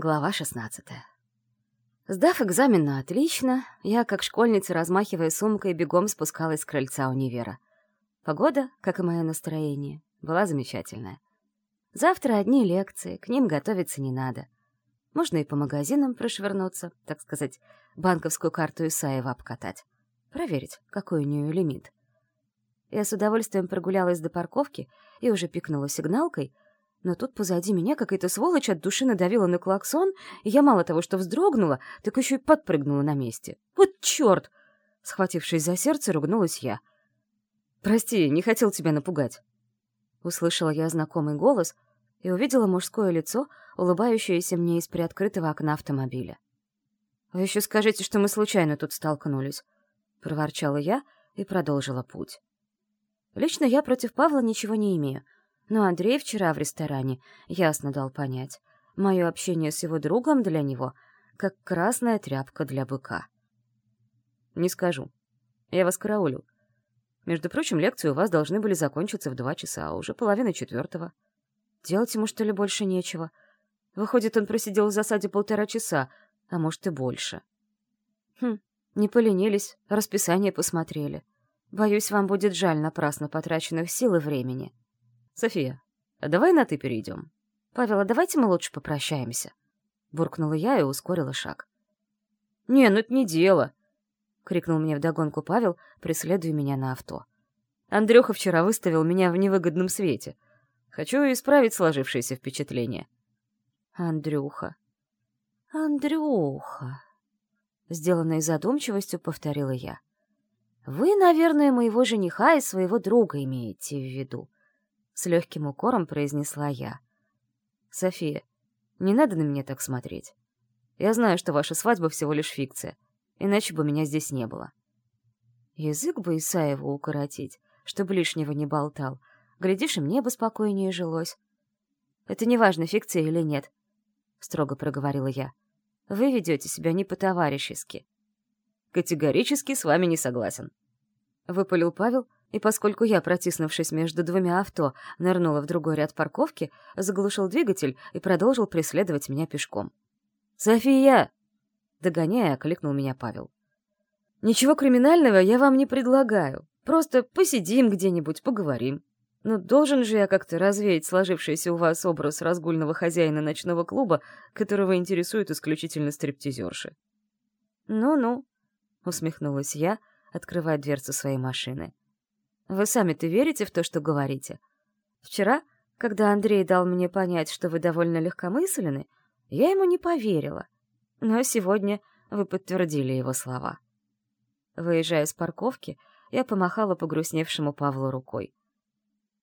Глава 16. Сдав экзамен на отлично, я, как школьница, размахивая сумкой, бегом спускалась с крыльца универа. Погода, как и мое настроение, была замечательная. Завтра одни лекции, к ним готовиться не надо. Можно и по магазинам прошвырнуться, так сказать, банковскую карту Исаева обкатать. Проверить, какой у нее лимит. Я с удовольствием прогулялась до парковки и уже пикнула сигналкой — но тут позади меня какая-то сволочь от души надавила на клаксон, и я мало того, что вздрогнула, так еще и подпрыгнула на месте. «Вот черт!» Схватившись за сердце, ругнулась я. «Прости, не хотел тебя напугать». Услышала я знакомый голос и увидела мужское лицо, улыбающееся мне из приоткрытого окна автомобиля. «Вы еще скажите, что мы случайно тут столкнулись», — проворчала я и продолжила путь. «Лично я против Павла ничего не имею». Но Андрей вчера в ресторане ясно дал понять. Мое общение с его другом для него как красная тряпка для быка. «Не скажу. Я вас караулю. Между прочим, лекции у вас должны были закончиться в два часа, а уже половина четвертого. Делать ему, что ли, больше нечего? Выходит, он просидел в засаде полтора часа, а может и больше. Хм, не поленились, расписание посмотрели. Боюсь, вам будет жаль напрасно потраченных сил и времени. «София, давай на «ты» перейдем?» «Павел, а давайте мы лучше попрощаемся», — буркнула я и ускорила шаг. «Не, ну это не дело», — крикнул мне вдогонку Павел, преследуя меня на авто. «Андрюха вчера выставил меня в невыгодном свете. Хочу исправить сложившееся впечатление». «Андрюха, Андрюха», — сделанной задумчивостью повторила я. «Вы, наверное, моего жениха и своего друга имеете в виду с легким укором произнесла я. «София, не надо на меня так смотреть. Я знаю, что ваша свадьба всего лишь фикция, иначе бы меня здесь не было». Язык бы Исаеву укоротить, чтобы лишнего не болтал. Глядишь, и мне бы спокойнее жилось. «Это не важно, фикция или нет», — строго проговорила я. «Вы ведете себя не по-товарищески». «Категорически с вами не согласен», — выпалил Павел, — и поскольку я, протиснувшись между двумя авто, нырнула в другой ряд парковки, заглушил двигатель и продолжил преследовать меня пешком. «София!» — догоняя, окликнул меня Павел. «Ничего криминального я вам не предлагаю. Просто посидим где-нибудь, поговорим. Но должен же я как-то развеять сложившийся у вас образ разгульного хозяина ночного клуба, которого интересуют исключительно стриптизерши». «Ну-ну», — усмехнулась я, открывая дверцу своей машины. Вы сами-то верите в то, что говорите? Вчера, когда Андрей дал мне понять, что вы довольно легкомысленны, я ему не поверила. Но сегодня вы подтвердили его слова. Выезжая с парковки, я помахала погрустневшему Павлу рукой.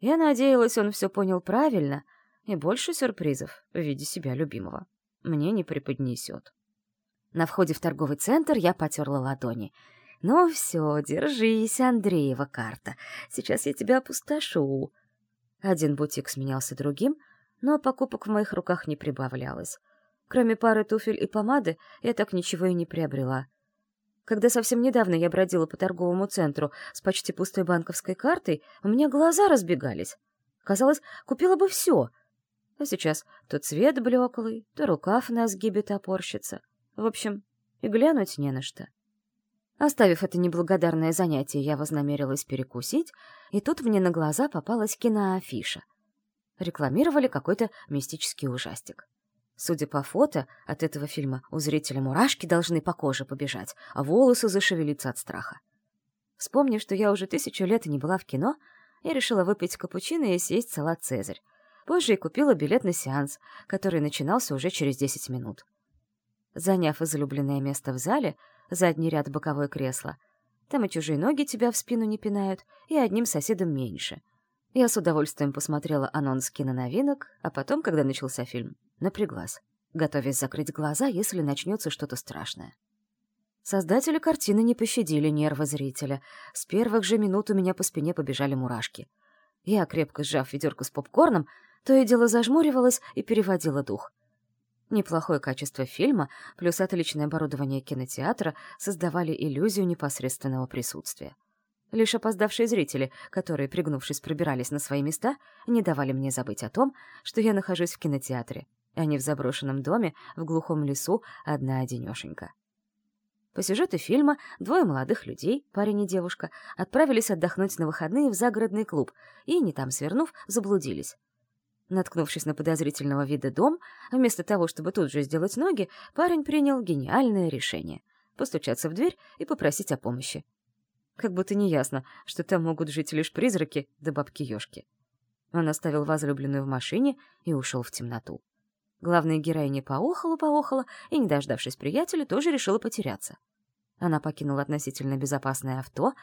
Я надеялась, он все понял правильно, и больше сюрпризов в виде себя любимого мне не преподнесет. На входе в торговый центр я потерла ладони — «Ну все, держись, Андреева карта. Сейчас я тебя опустошу». Один бутик сменялся другим, но покупок в моих руках не прибавлялось. Кроме пары туфель и помады, я так ничего и не приобрела. Когда совсем недавно я бродила по торговому центру с почти пустой банковской картой, у меня глаза разбегались. Казалось, купила бы все. А сейчас то цвет блеклый, то рукав на сгибе топорщится. В общем, и глянуть не на что. Оставив это неблагодарное занятие, я вознамерилась перекусить, и тут мне на глаза попалась киноафиша. Рекламировали какой-то мистический ужастик. Судя по фото, от этого фильма у зрителя мурашки должны по коже побежать, а волосы зашевелиться от страха. Вспомнив, что я уже тысячу лет не была в кино, я решила выпить капучино и съесть салат «Цезарь». Позже и купила билет на сеанс, который начинался уже через 10 минут. Заняв излюбленное место в зале, задний ряд боковое кресло. Там и чужие ноги тебя в спину не пинают, и одним соседом меньше. Я с удовольствием посмотрела анонс киноновинок, а потом, когда начался фильм, напряглась, готовясь закрыть глаза, если начнется что-то страшное. Создатели картины не пощадили нервы зрителя. С первых же минут у меня по спине побежали мурашки. Я, крепко сжав ведерко с попкорном, то и дело зажмуривалась и переводила дух — Неплохое качество фильма плюс отличное оборудование кинотеатра создавали иллюзию непосредственного присутствия. Лишь опоздавшие зрители, которые, пригнувшись, пробирались на свои места, не давали мне забыть о том, что я нахожусь в кинотеатре. Они в заброшенном доме, в глухом лесу, одна-одинешенька. По сюжету фильма двое молодых людей, парень и девушка, отправились отдохнуть на выходные в загородный клуб и, не там свернув, заблудились. Наткнувшись на подозрительного вида дом, вместо того, чтобы тут же сделать ноги, парень принял гениальное решение — постучаться в дверь и попросить о помощи. Как будто неясно, что там могут жить лишь призраки да бабки-ёшки. Он оставил возлюбленную в машине и ушел в темноту. Главная героиня поохала-поохала и, не дождавшись приятеля, тоже решила потеряться. Она покинула относительно безопасное авто,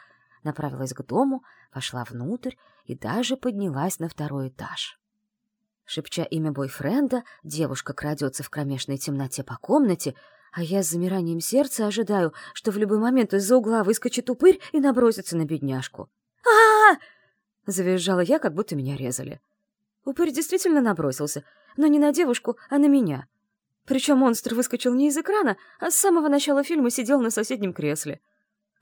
направилась к дому, вошла внутрь и даже поднялась на второй этаж. Шепча имя бойфренда, девушка крадется в кромешной темноте по комнате, а я с замиранием сердца ожидаю, что в любой момент из-за угла выскочит упырь и набросится на бедняжку. а, -а, Завизжала я, как будто меня резали. Упырь действительно набросился, но не на девушку, а на меня. Причем монстр выскочил не из экрана, а с самого начала фильма сидел на соседнем кресле.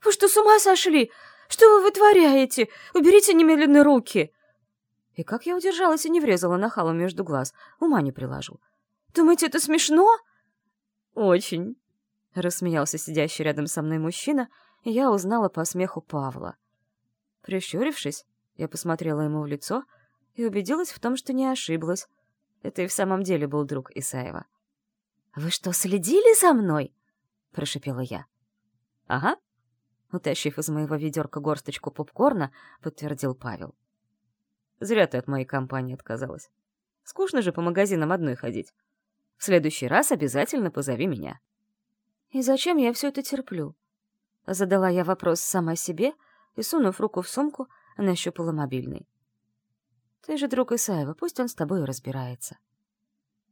«Вы что, с ума сошли? Что вы вытворяете? Уберите немедленно руки!» И как я удержалась и не врезала нахалу между глаз, ума не приложу. «Думаете, это смешно?» «Очень», — рассмеялся сидящий рядом со мной мужчина, и я узнала по смеху Павла. Прищурившись, я посмотрела ему в лицо и убедилась в том, что не ошиблась. Это и в самом деле был друг Исаева. «Вы что, следили за мной?» — прошипела я. «Ага», — утащив из моего ведерка горсточку попкорна, подтвердил Павел. Зря ты от моей компании отказалась. Скучно же по магазинам одной ходить. В следующий раз обязательно позови меня. И зачем я все это терплю? Задала я вопрос сама себе и, сунув руку в сумку, нащупала мобильный. Ты же друг Исаева, пусть он с тобой разбирается.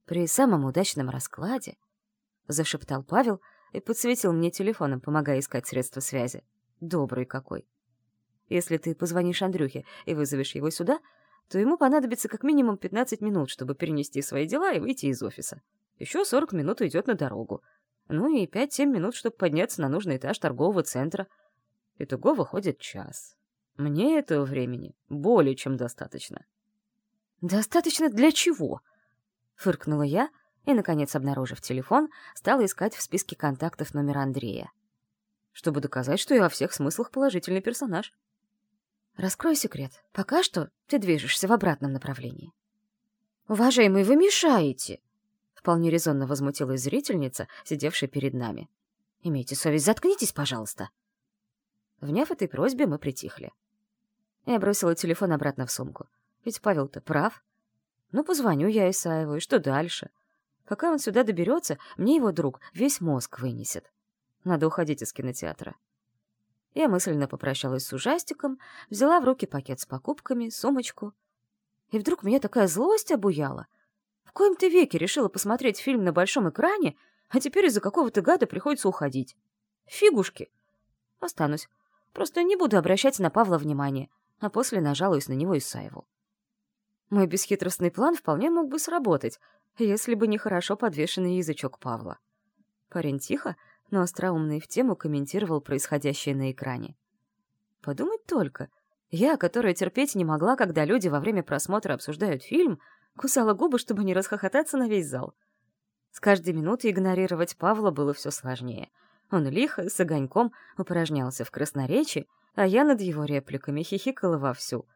При самом удачном раскладе, — зашептал Павел и подсветил мне телефоном, помогая искать средства связи. Добрый какой. Если ты позвонишь Андрюхе и вызовешь его сюда, то ему понадобится как минимум 15 минут, чтобы перенести свои дела и выйти из офиса. Еще 40 минут уйдет на дорогу. Ну и 5-7 минут, чтобы подняться на нужный этаж торгового центра. Итого выходит час. Мне этого времени более чем достаточно. «Достаточно для чего?» — фыркнула я и, наконец, обнаружив телефон, стала искать в списке контактов номер Андрея. Чтобы доказать, что я во всех смыслах положительный персонаж. Раскрой секрет. Пока что ты движешься в обратном направлении. «Уважаемый, вы мешаете!» Вполне резонно возмутилась зрительница, сидевшая перед нами. «Имейте совесть, заткнитесь, пожалуйста!» Вняв этой просьбе, мы притихли. Я бросила телефон обратно в сумку. Ведь Павел-то прав. Ну, позвоню я Исаеву, и что дальше? Пока он сюда доберется, мне его друг весь мозг вынесет. Надо уходить из кинотеатра. Я мысленно попрощалась с ужастиком, взяла в руки пакет с покупками, сумочку. И вдруг меня такая злость обуяла. В коем-то веке решила посмотреть фильм на большом экране, а теперь из-за какого-то гада приходится уходить. Фигушки. Останусь. Просто не буду обращать на Павла внимания, а после нажалуюсь на него Исаеву. Мой бесхитростный план вполне мог бы сработать, если бы не хорошо подвешенный язычок Павла. Парень тихо, но остроумный в тему комментировал происходящее на экране. Подумать только, я, которая терпеть не могла, когда люди во время просмотра обсуждают фильм, кусала губы, чтобы не расхохотаться на весь зал. С каждой минутой игнорировать Павла было все сложнее. Он лихо, с огоньком, упражнялся в красноречии, а я над его репликами хихикала вовсю.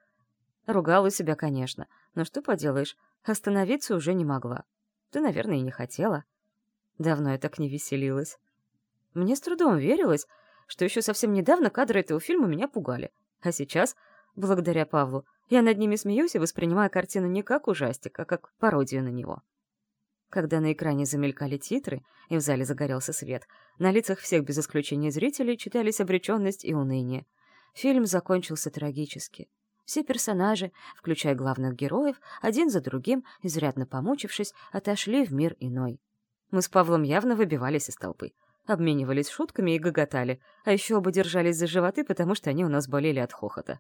Ругала себя, конечно, но что поделаешь, остановиться уже не могла. Ты, наверное, и не хотела. Давно я так не веселилась. Мне с трудом верилось, что еще совсем недавно кадры этого фильма меня пугали. А сейчас, благодаря Павлу, я над ними смеюсь и воспринимаю картину не как ужастик, а как пародию на него. Когда на экране замелькали титры и в зале загорелся свет, на лицах всех без исключения зрителей читались обреченность и уныние. Фильм закончился трагически. Все персонажи, включая главных героев, один за другим, изрядно помучившись, отошли в мир иной. Мы с Павлом явно выбивались из толпы обменивались шутками и гоготали, а еще оба держались за животы, потому что они у нас болели от хохота.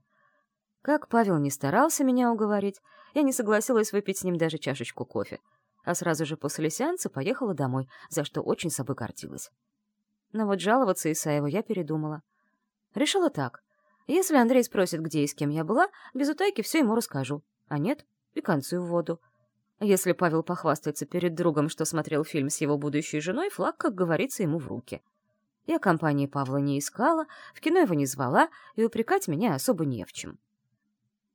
Как Павел не старался меня уговорить, я не согласилась выпить с ним даже чашечку кофе, а сразу же после сеанса поехала домой, за что очень собой гордилась. Но вот жаловаться Исаеву я передумала. Решила так. Если Андрей спросит, где и с кем я была, без утайки все ему расскажу. А нет, и концы в воду. Если Павел похвастается перед другом, что смотрел фильм с его будущей женой, флаг, как говорится, ему в руки. Я компании Павла не искала, в кино его не звала, и упрекать меня особо не в чем.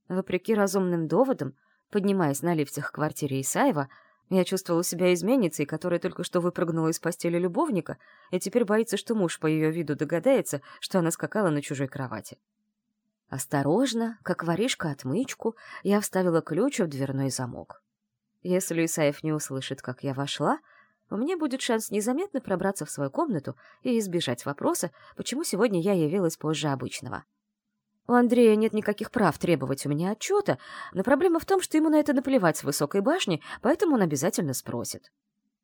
Вопреки разумным доводам, поднимаясь на лифтах к квартире Исаева, я чувствовала себя изменницей, которая только что выпрыгнула из постели любовника и теперь боится, что муж по ее виду догадается, что она скакала на чужой кровати. Осторожно, как воришка отмычку, я вставила ключ в дверной замок. Если Исаев не услышит, как я вошла, у меня будет шанс незаметно пробраться в свою комнату и избежать вопроса, почему сегодня я явилась позже обычного. У Андрея нет никаких прав требовать у меня отчета, но проблема в том, что ему на это наплевать с высокой башни, поэтому он обязательно спросит.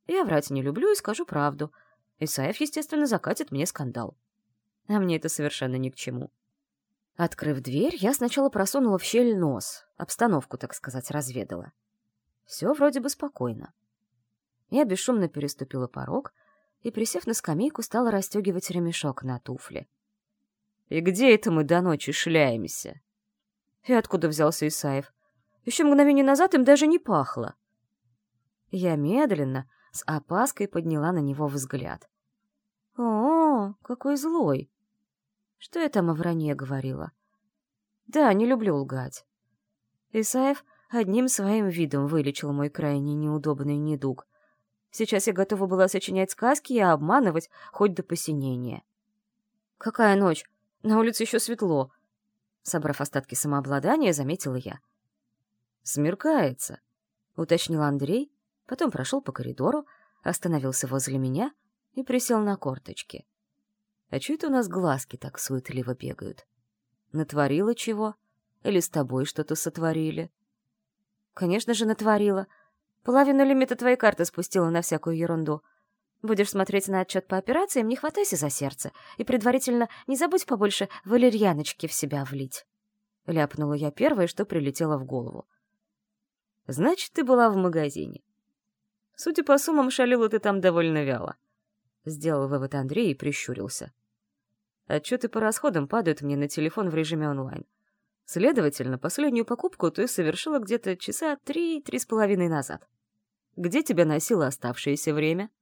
Я врать не люблю и скажу правду. Исаев, естественно, закатит мне скандал. А мне это совершенно ни к чему. Открыв дверь, я сначала просунула в щель нос, обстановку, так сказать, разведала. Все вроде бы спокойно. Я бесшумно переступила порог и, присев на скамейку, стала расстегивать ремешок на туфли. И где это мы до ночи шляемся? И откуда взялся Исаев? Еще мгновение назад им даже не пахло. Я медленно, с опаской подняла на него взгляд. «О, какой злой!» Что я там о вранье говорила? Да, не люблю лгать. Исаев одним своим видом вылечил мой крайне неудобный недуг. Сейчас я готова была сочинять сказки и обманывать хоть до посинения. «Какая ночь? На улице еще светло. Собрав остатки самообладания, заметила я. «Смеркается», — уточнил Андрей, потом прошел по коридору, остановился возле меня и присел на корточки. «А чё это у нас глазки так суетливо бегают? Натворила чего? Или с тобой что-то сотворили?» «Конечно же, натворила. Половину лимита твоей карты спустила на всякую ерунду. Будешь смотреть на отчет по операциям, не хватайся за сердце. И предварительно не забудь побольше валерьяночки в себя влить. Ляпнула я первое, что прилетело в голову. Значит, ты была в магазине. Судя по суммам, шалила ты там довольно вяло. Сделал вывод Андрей и прищурился. Отчеты по расходам падают мне на телефон в режиме онлайн. Следовательно, последнюю покупку ты совершила где-то часа три-три с половиной назад. Где тебя носило оставшееся время? —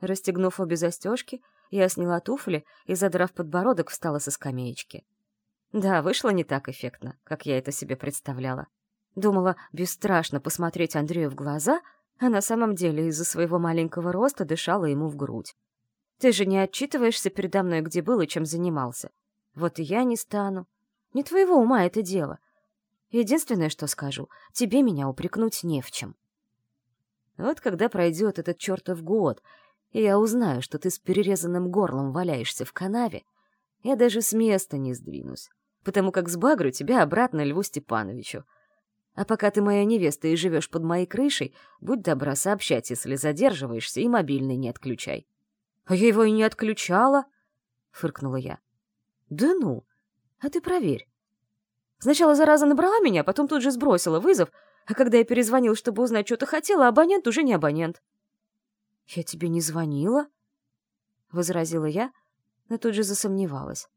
Расстегнув обе застежки, я сняла туфли и, задрав подбородок, встала со скамеечки. Да, вышло не так эффектно, как я это себе представляла. Думала, бесстрашно посмотреть Андрею в глаза, а на самом деле из-за своего маленького роста дышала ему в грудь. Ты же не отчитываешься передо мной, где был и чем занимался. Вот и я не стану. Не твоего ума это дело. Единственное, что скажу, тебе меня упрекнуть не в чем. Вот когда пройдет этот чертов год, и я узнаю, что ты с перерезанным горлом валяешься в канаве, я даже с места не сдвинусь, потому как сбагрю тебя обратно Льву Степановичу. А пока ты моя невеста и живешь под моей крышей, будь добра сообщать, если задерживаешься, и мобильный не отключай. — А я его и не отключала, — фыркнула я. — Да ну, а ты проверь. Сначала зараза набрала меня, потом тут же сбросила вызов, а когда я перезвонил, чтобы узнать, что ты хотела, абонент уже не абонент. «Я тебе не звонила?» — возразила я, но тут же засомневалась.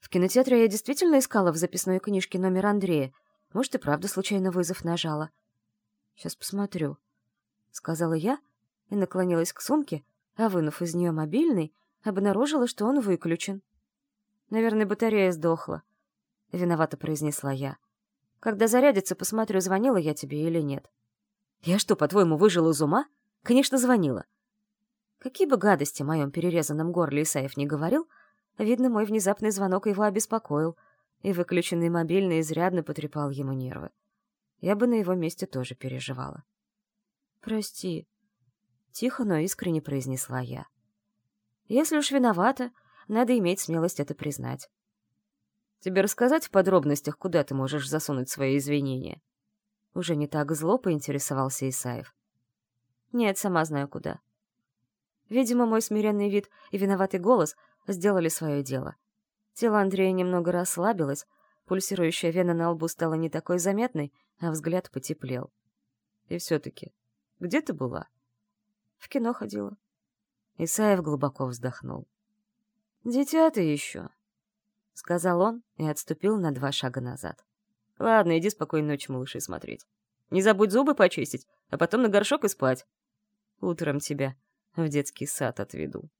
В кинотеатре я действительно искала в записной книжке номер Андрея. Может, и правда случайно вызов нажала. «Сейчас посмотрю», — сказала я и наклонилась к сумке, а, вынув из нее мобильный, обнаружила, что он выключен. «Наверное, батарея сдохла», — виновато произнесла я. «Когда зарядится, посмотрю, звонила я тебе или нет». «Я что, по-твоему, выжила из ума?» «Конечно, звонила. Какие бы гадости в моем перерезанном горле Исаев не говорил, видно, мой внезапный звонок его обеспокоил, и выключенный мобильный изрядно потрепал ему нервы. Я бы на его месте тоже переживала. «Прости», — тихо, но искренне произнесла я. «Если уж виновата, надо иметь смелость это признать. Тебе рассказать в подробностях, куда ты можешь засунуть свои извинения?» Уже не так зло поинтересовался Исаев. «Нет, сама знаю, куда. Видимо, мой смиренный вид и виноватый голос сделали свое дело. Тело Андрея немного расслабилось, пульсирующая вена на лбу стала не такой заметной, а взгляд потеплел. И все-таки, где ты была? В кино ходила. Исаев глубоко вздохнул. «Дитя ты еще», — сказал он и отступил на два шага назад. «Ладно, иди спокойной ночи, малыши, смотреть. Не забудь зубы почистить, а потом на горшок и спать. Утром тебя в детский сад отведу.